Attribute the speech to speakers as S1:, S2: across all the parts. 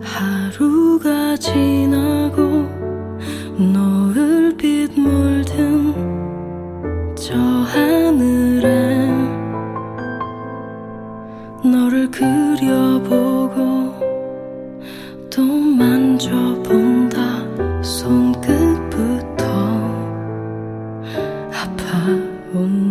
S1: 하루가 지나고 노을빛 물든 저 하늘에 너를 그려보고 또 만져본다. 손끝부터 아파온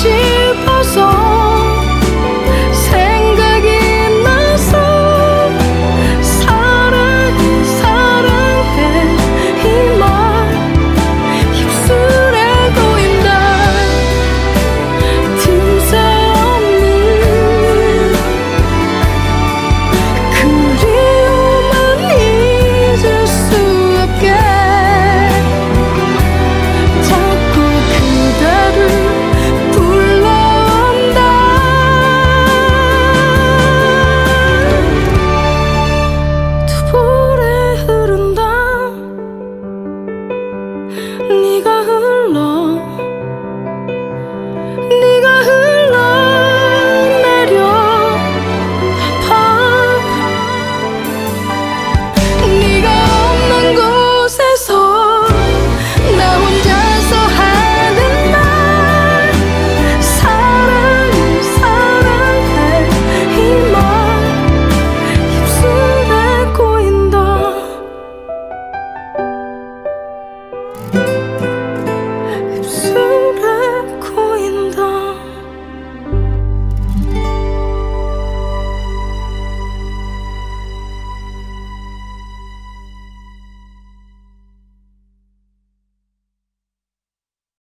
S1: 心目中